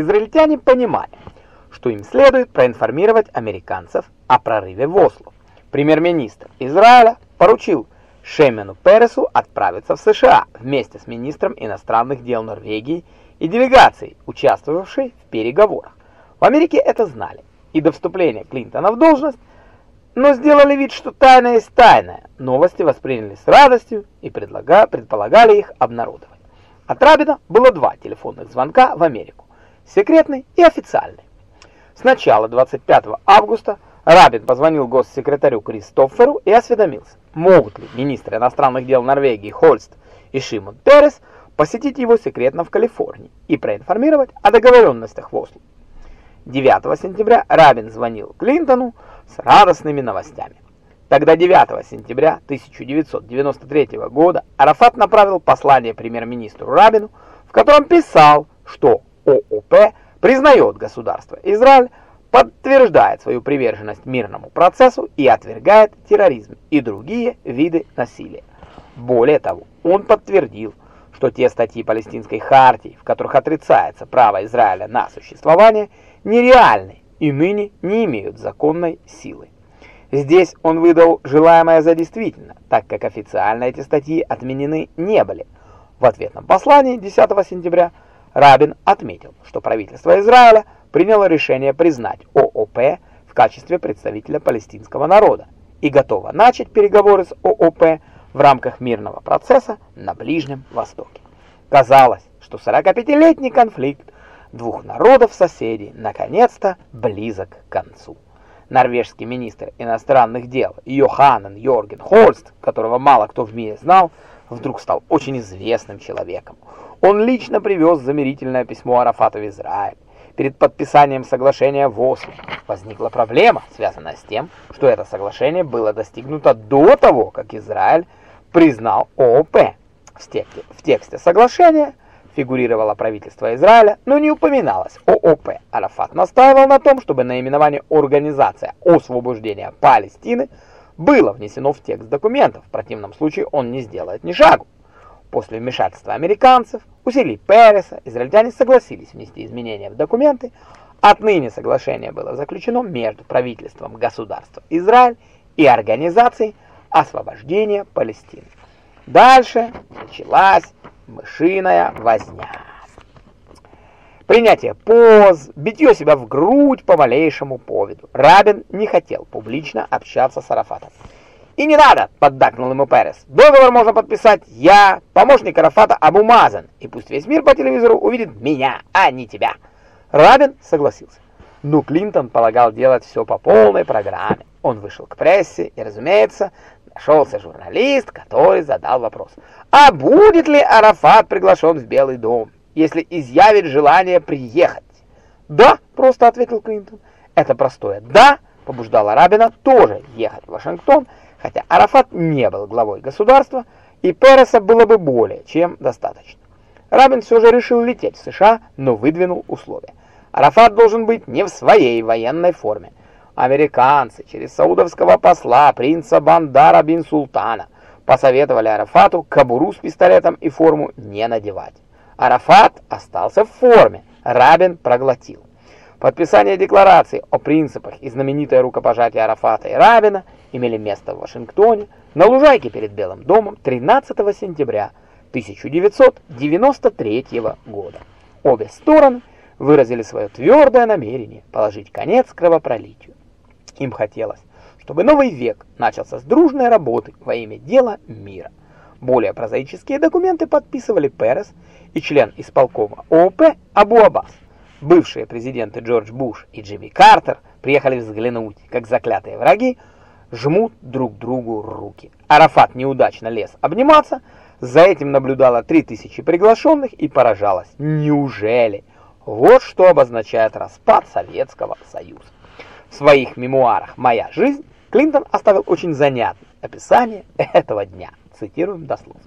израильтяне понимали, что им следует проинформировать американцев о прорыве в Осло. Премьер-министр Израиля поручил Шемену Пересу отправиться в США вместе с министром иностранных дел Норвегии и делегацией, участвовавшей в переговорах. В Америке это знали, и до вступления Клинтона в должность, но сделали вид, что тайна есть тайная. Новости восприняли с радостью и предполагали их обнародовать. От Рабина было два телефонных звонка в Америку, секретный и официальный. Сначала 25 августа Рабин позвонил госсекретарю Кристоферу и осведомился, могут ли министры иностранных дел Норвегии Хольст и Шимон Перес посетить его секретно в Калифорнии и проинформировать о договоренностях в Осло. 9 сентября Рабин звонил Клинтону с радостными новостями. Тогда 9 сентября 1993 года Арафат направил послание премьер-министру Рабину, в котором писал, что ООП признает государство Израиль, подтверждает свою приверженность мирному процессу и отвергает терроризм и другие виды насилия. Более того, он подтвердил, что те статьи палестинской хартии, в которых отрицается право Израиля на существование, нереальны и ныне не имеют законной силы. Здесь он выдал желаемое за действительно, так как официально эти статьи отменены не были. В ответном послании 10 сентября Рабин отметил, что правительство Израиля приняло решение признать ООП в качестве представителя палестинского народа и готово начать переговоры с ООП в рамках мирного процесса на Ближнем Востоке. Казалось, что 45-летний конфликт двух народов-соседей наконец-то близок к концу норвежский министр иностранных дел Йоханнен Йорген Хольст, которого мало кто в мире знал, вдруг стал очень известным человеком. Он лично привез замирительное письмо Арафата в Израиль. Перед подписанием соглашения в Осло возникла проблема, связанная с тем, что это соглашение было достигнуто до того, как Израиль признал ООП. В тексте, в тексте соглашения фигурировало правительство Израиля, но не упоминалось ООП. Арафат настаивал на том, чтобы наименование «Организация освобождения Палестины» было внесено в текст документов, в противном случае он не сделает ни шагу. После вмешательства американцев, усилий Переса, израильтяне согласились внести изменения в документы. Отныне соглашение было заключено между правительством государства Израиль и Организацией освобождения Палестины. Дальше началась мышиная возня. Принятие поз, битье себя в грудь по малейшему поводу. Рабин не хотел публично общаться с Арафатом. «И не надо!» — поддакнул ему Перес. «Договор можно подписать я, помощник Арафата Абу Мазан, и пусть весь мир по телевизору увидит меня, а не тебя». Рабин согласился. Но Клинтон полагал делать все по полной программе. Он вышел к прессе и, разумеется, нашелся журналист, который задал вопрос. А будет ли Арафат приглашен в Белый дом, если изъявит желание приехать? Да, просто ответил Клинтон. Это простое «да» побуждало Рабина тоже ехать в Вашингтон, хотя Арафат не был главой государства, и Переса было бы более чем достаточно. Рабин все же решил лететь в США, но выдвинул условия. Арафат должен быть не в своей военной форме. Американцы через саудовского посла принца Бандара бин Султана посоветовали Арафату кобуру с пистолетом и форму не надевать. Арафат остался в форме, Рабин проглотил. Подписание декларации о принципах и знаменитое рукопожатие Арафата и Рабина имели место в Вашингтоне на лужайке перед Белым домом 13 сентября 1993 года. Обе стороны выразили свое твердое намерение положить конец кровопролитию. Им хотелось, чтобы новый век начался с дружной работы во имя дела мира. Более прозаические документы подписывали Перес и член исполкома ООП Абу Аббас. Бывшие президенты Джордж Буш и Джимми Картер приехали взглянуть, как заклятые враги жмут друг другу руки. Арафат неудачно лез обниматься, за этим наблюдало 3000 приглашенных и поражалось. Неужели? Вот что обозначает распад Советского Союза. В своих мемуарах «Моя жизнь» Клинтон оставил очень занятное описание этого дня. Цитируем дословно.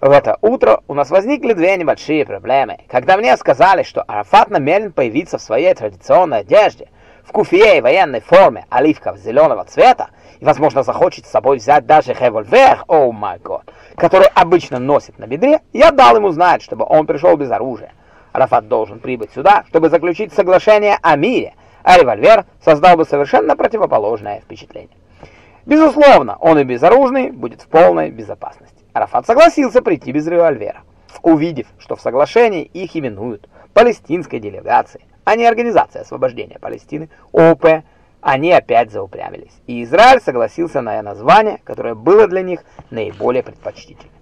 В это утро у нас возникли две небольшие проблемы. Когда мне сказали, что Арафат намерен появиться в своей традиционной одежде, в куфе и военной форме оливково-зеленого цвета, и, возможно, захочет с собой взять даже револьвер, о май год, который обычно носит на бедре, я дал ему знать, чтобы он пришел без оружия. Арафат должен прибыть сюда, чтобы заключить соглашение о мире, а револьвер создал бы совершенно противоположное впечатление. Безусловно, он и безоружный будет в полной безопасности. Арафат согласился прийти без револьвера, увидев, что в соглашении их именуют палестинской делегацией, а не Организацией освобождения Палестины, ОП, они опять заупрямились, и Израиль согласился на название, которое было для них наиболее предпочтительным.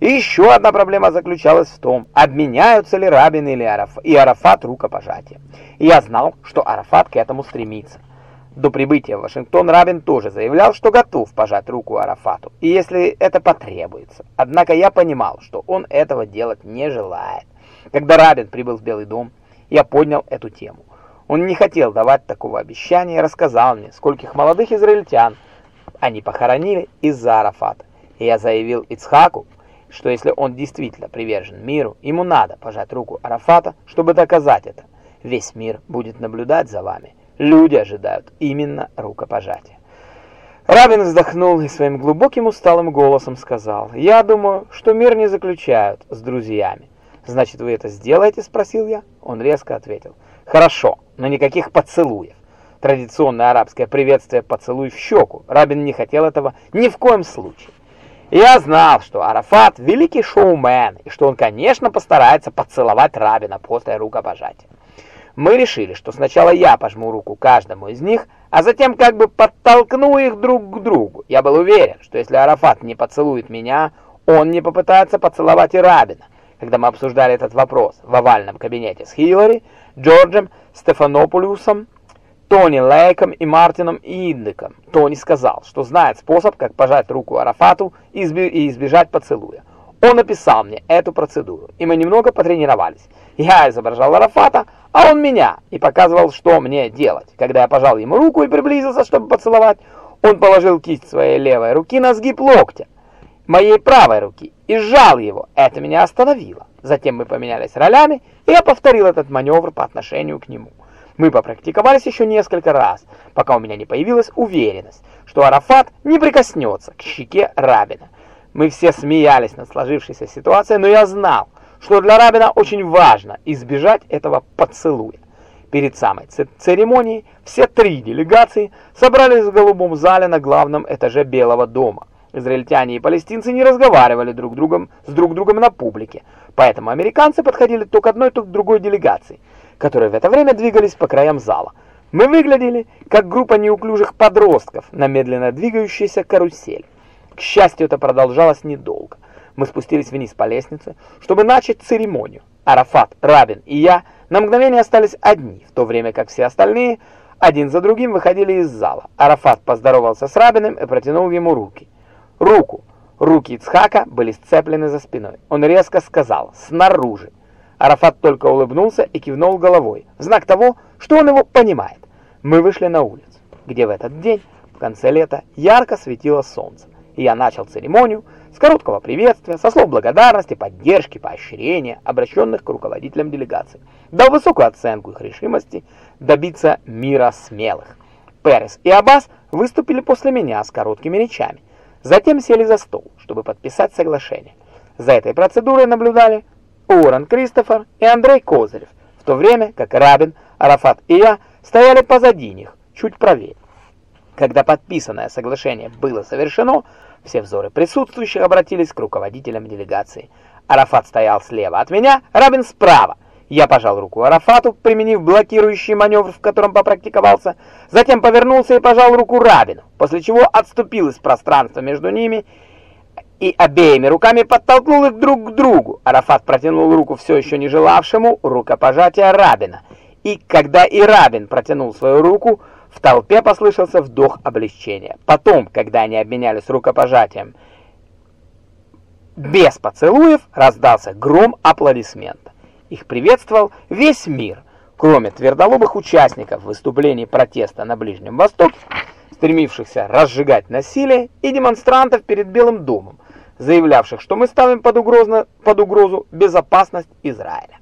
И еще одна проблема заключалась в том, обменяются ли Рабин или Араф, и Арафат рукопожатием. И я знал, что Арафат к этому стремится. До прибытия в Вашингтон Рабин тоже заявлял, что готов пожать руку Арафату, и если это потребуется. Однако я понимал, что он этого делать не желает. Когда Рабин прибыл в Белый дом, я поднял эту тему. Он не хотел давать такого обещания и рассказал мне, скольких молодых израильтян они похоронили из-за Арафата. И я заявил Ицхаку, что если он действительно привержен миру, ему надо пожать руку Арафата, чтобы доказать это. Весь мир будет наблюдать за вами. Люди ожидают именно рукопожатия. Рабин вздохнул и своим глубоким усталым голосом сказал, «Я думаю, что мир не заключают с друзьями». «Значит, вы это сделаете?» – спросил я. Он резко ответил, «Хорошо, но никаких поцелуев». Традиционное арабское приветствие «поцелуй в щеку». Рабин не хотел этого ни в коем случае. Я знал, что Арафат – великий шоумен, и что он, конечно, постарается поцеловать Рабина после рукопожатия. Мы решили, что сначала я пожму руку каждому из них, а затем как бы подтолкну их друг к другу. Я был уверен, что если Арафат не поцелует меня, он не попытается поцеловать и Рабина. Когда мы обсуждали этот вопрос в овальном кабинете с Хиллари, Джорджем Стефанополиусом, Тони Лейком и Мартином Идником. Тони сказал, что знает способ, как пожать руку Арафату и избежать поцелуя. Он описал мне эту процедуру, и мы немного потренировались. Я изображал Арафата, а он меня, и показывал, что мне делать. Когда я пожал ему руку и приблизился, чтобы поцеловать, он положил кисть своей левой руки на сгиб локтя моей правой руки и сжал его. Это меня остановило. Затем мы поменялись ролями, и я повторил этот маневр по отношению к нему. Мы попрактиковались еще несколько раз, пока у меня не появилась уверенность, что Арафат не прикоснется к щеке Рабина. Мы все смеялись над сложившейся ситуацией, но я знал, что для Рабина очень важно избежать этого поцелуя. Перед самой церемонией все три делегации собрались в голубом зале на главном этаже Белого дома. Израильтяне и палестинцы не разговаривали друг другом с друг другом на публике, поэтому американцы подходили то к одной, то к другой делегации – которые в это время двигались по краям зала. Мы выглядели как группа неуклюжих подростков на медленно двигающейся карусели. К счастью, это продолжалось недолго. Мы спустились вниз по лестнице, чтобы начать церемонию. Арафат, Рабин и я на мгновение остались одни, в то время как все остальные один за другим выходили из зала. Арафат поздоровался с Рабиным и протянул ему руки. Руку. Руки Ицхака были сцеплены за спиной. Он резко сказал «снаружи». Арафат только улыбнулся и кивнул головой, знак того, что он его понимает. Мы вышли на улицу, где в этот день, в конце лета, ярко светило солнце. И я начал церемонию с короткого приветствия, со слов благодарности, поддержки, поощрения, обращенных к руководителям делегации. Дал высокую оценку их решимости добиться мира смелых. Перес и Аббас выступили после меня с короткими речами. Затем сели за стол, чтобы подписать соглашение. За этой процедурой наблюдали Уоррен Кристофер и Андрей Козырев, в то время как Рабин, Арафат и я стояли позади них, чуть правее. Когда подписанное соглашение было совершено, все взоры присутствующих обратились к руководителям делегации. Арафат стоял слева от меня, Рабин справа. Я пожал руку Арафату, применив блокирующий маневр, в котором попрактиковался, затем повернулся и пожал руку Рабину, после чего отступил из пространства между ними и обеими руками подтолкнул их друг к другу. Арафат протянул руку все еще не желавшему рукопожатия Рабина. И когда и Рабин протянул свою руку, в толпе послышался вдох облегчения. Потом, когда они обменялись рукопожатием без поцелуев, раздался гром аплодисмента. Их приветствовал весь мир, кроме твердолобых участников выступлений протеста на Ближнем Востоке, стремившихся разжигать насилие, и демонстрантов перед Белым домом, заявлявших, что мы ставим под, угрозу, под угрозу безопасность Израиля.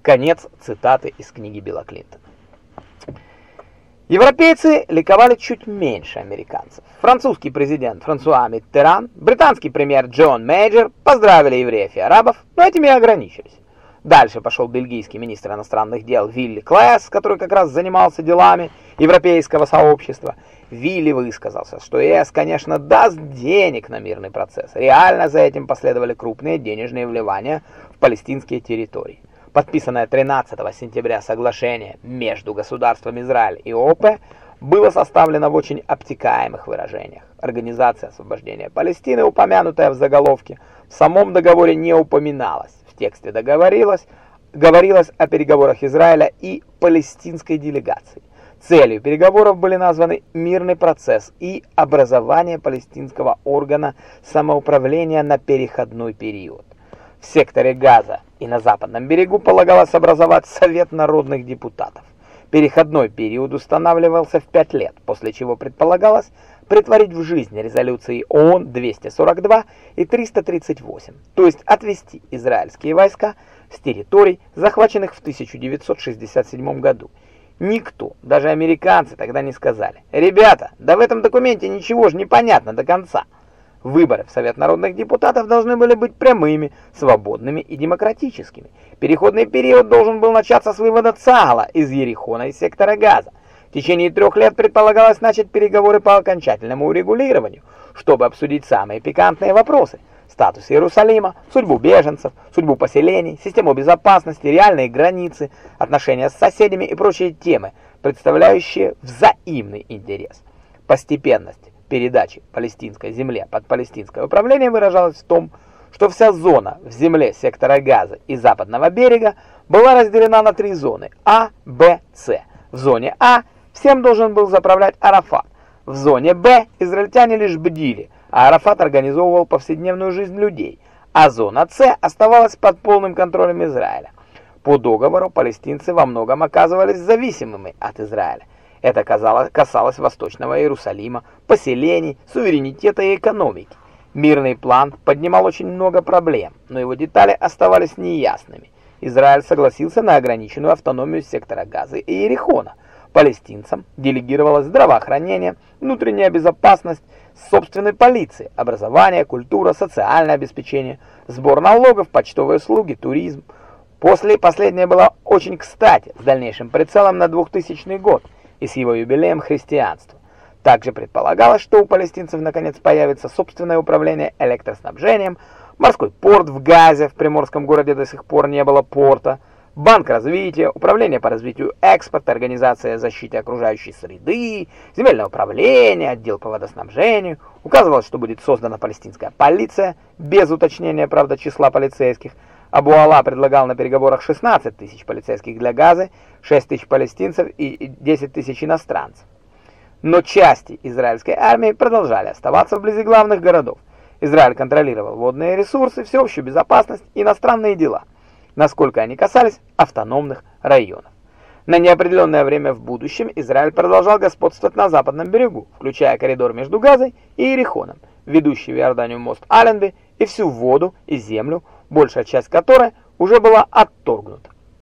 Конец цитаты из книги Билла Клинтона. Европейцы ликовали чуть меньше американцев. Французский президент Франсуа Миттеран, британский премьер Джон Мейджор поздравили евреев и арабов, но этим и ограничились. Дальше пошел бельгийский министр иностранных дел Вилли Клэс, который как раз занимался делами европейского сообщества. Вилли высказался, что ЕС, конечно, даст денег на мирный процесс. Реально за этим последовали крупные денежные вливания в палестинские территории. Подписанное 13 сентября соглашение между государством Израиль и ОП было составлено в очень обтекаемых выражениях. Организация освобождения Палестины, упомянутая в заголовке, в самом договоре не упоминалась. В тексте договорилось, говорилось о переговорах Израиля и палестинской делегации. Целью переговоров были названы мирный процесс и образование палестинского органа самоуправления на переходной период. В секторе Газа и на западном берегу полагалось образовать Совет народных депутатов. Переходной период устанавливался в 5 лет, после чего предполагалось притворить в жизнь резолюции ООН 242 и 338, то есть отвести израильские войска с территорий, захваченных в 1967 году. Никто, даже американцы тогда не сказали, «Ребята, да в этом документе ничего же не понятно до конца». Выборы в Совет народных депутатов должны были быть прямыми, свободными и демократическими. Переходный период должен был начаться с вывода ЦАГЛа из Ерихона и сектора Газа. В течение трех лет предполагалось начать переговоры по окончательному урегулированию, чтобы обсудить самые пикантные вопросы – статус Иерусалима, судьбу беженцев, судьбу поселений, систему безопасности, реальные границы, отношения с соседями и прочие темы, представляющие взаимный интерес. Постепенность передачи палестинской земле под палестинское управление выражалась в том, что вся зона в земле сектора Газа и западного берега была разделена на три зоны А, Б, С. В зоне А всем должен был заправлять Арафат. В зоне Б израильтяне лишь бдили, а Арафат организовывал повседневную жизнь людей, а зона С оставалась под полным контролем Израиля. По договору палестинцы во многом оказывались зависимыми от Израиля. Это касалось Восточного Иерусалима, поселений, суверенитета и экономики. Мирный план поднимал очень много проблем, но его детали оставались неясными. Израиль согласился на ограниченную автономию сектора Газы и Иерихона. Палестинцам делегировалось здравоохранение, внутренняя безопасность, собственной полиции, образование, культура, социальное обеспечение, сбор налогов, почтовые услуги, туризм. После последнее было очень кстати, с дальнейшим прицелом на 2000 год – и с его юбилеем христианства. Также предполагалось, что у палестинцев наконец появится собственное управление электроснабжением, морской порт в Газе, в приморском городе до сих пор не было порта, Банк развития, Управление по развитию экспорта, Организация защиты окружающей среды, Земельное управление, Отдел по водоснабжению. Указывалось, что будет создана палестинская полиция, без уточнения, правда, числа полицейских, Абу-Ала предлагал на переговорах 16 тысяч полицейских для Газы, 6 тысяч палестинцев и 10 тысяч иностранцев. Но части израильской армии продолжали оставаться вблизи главных городов. Израиль контролировал водные ресурсы, всеобщую безопасность и иностранные дела, насколько они касались автономных районов. На неопределенное время в будущем Израиль продолжал господствовать на западном берегу, включая коридор между Газой и Иерихоном, ведущий в Иорданию мост Аленби и всю воду и землю, большая часть которой уже была отторгнута.